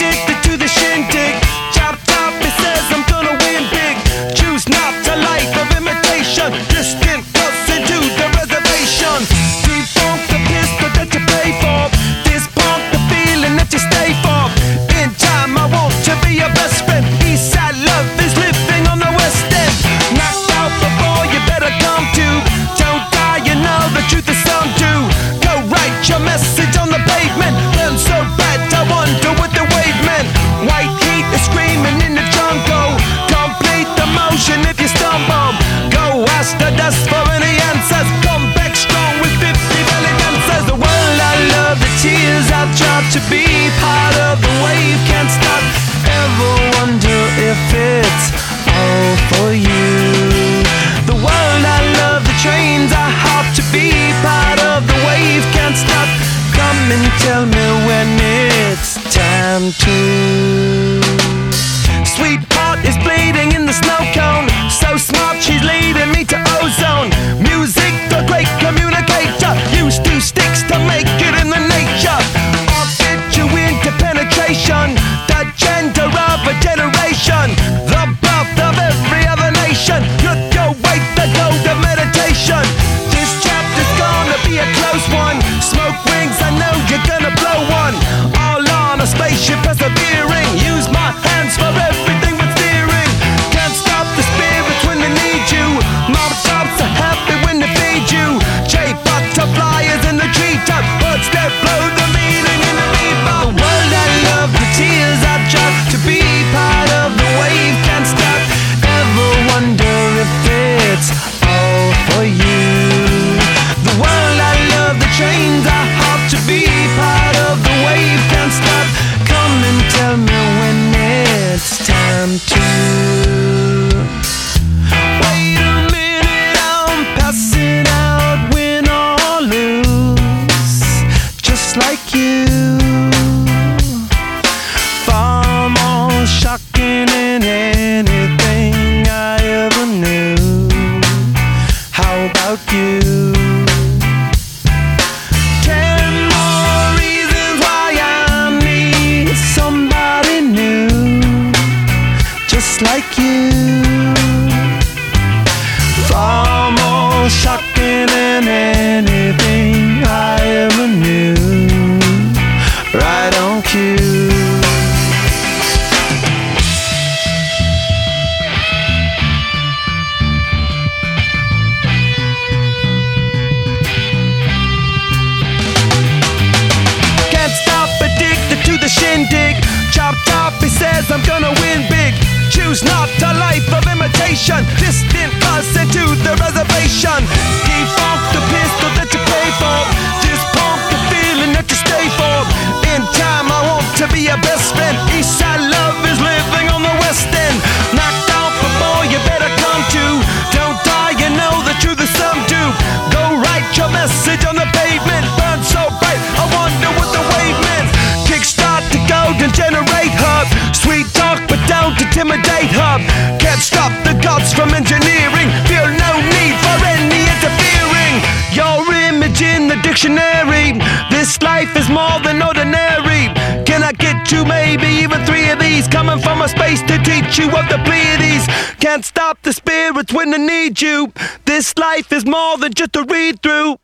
addicted to just like you. Far more shocking than anything. choose not a life of imitation. Distant us into the reservation. Defunct the pistol that you pay for. Just the feeling that you stay for. In time, I want to be your best stop the gods from engineering. Feel no need for any interfering. Your image in the dictionary. This life is more than ordinary. Can I get two, maybe even three of these? Coming from a space to teach you of the Pleiades. Can't stop the spirits when they need you. This life is more than just a read through.